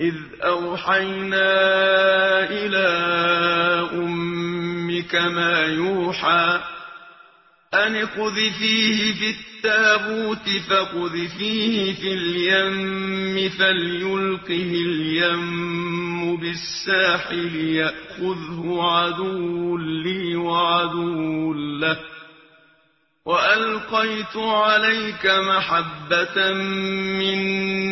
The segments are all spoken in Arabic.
إِذْ أَوْحَيْنَا إِلَىٰ أُمِّكَ مَا يُوحَىٰ أَنِ اقْذِفِيهِ فِي التَّابُوتِ فَاقْذِفِيهِ فِي الْيَمِّ فَلْيُلْقِهِ الْيَمُّ بِالسَّاحِلِ يَأْخُذْهُ عَدُوٌّ لِّي وَعَدُوٌّ لَّهُ ۚ وَأَلْقَيْتُ عَلَيْكَ مَحَبَّةً مِّنِّي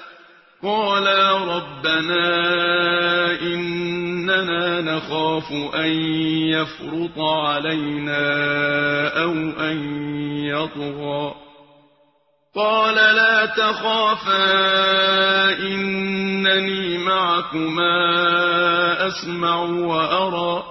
قَالَا رَبَّنَا إِنَّنَا نَخَافُ أَن يَفْرُطَ عَلَيْنَا أَوْ أَن يَطْغَىٰ. قَالَ لَا تَخَافَا إِنَّنِي مَعَكُمَا أَسْمَعُ وَأَرَىٰ.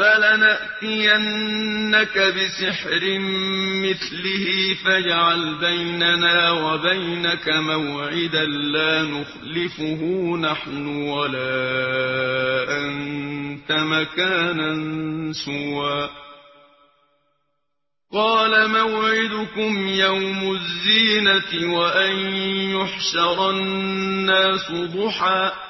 فَلَنَأْتِيَنَّكَ بِسِحْرٍ مِّثْلِهِ فَاجْعَلْ بَيْنَنَا وَبَيْنَكَ مَوْعِدًا لَّا نُخْلِفُهُ نَحْنُ وَلَا أَنتَ مَكَانًا سُوًى. قَالَ مَوْعِدُكُمْ يَوْمُ الزِّينَةِ وَأَن يُحْشَرَ النَّاسُ ضُحًى.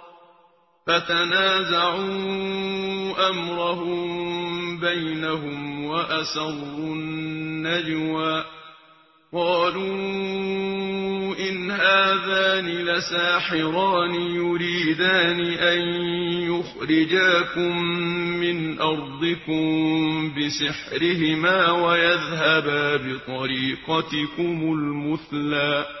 فَتَنَازَعُوا أَمْرَهُم بَيْنَهُمْ وَأَسَرُّوا النَّجْوَىٰ قَالُوا إِنْ هَٰذَانِ لَسَاحِرَانِ يُرِيدَانِ أَن يُخْرِجَاكُم مِّنْ أَرْضِكُم بِسِحْرِهِمَا وَيَذْهَبَا بِطَرِيقَتِكُمُ الْمُثْلَىٰ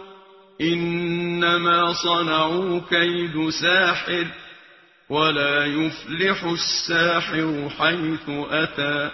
إِنَّمَا صَنَعُوا كَيْدُ سَاحِرٍ ۖ وَلَا يُفْلِحُ السَّاحِرُ حَيْثُ أَتَىٰ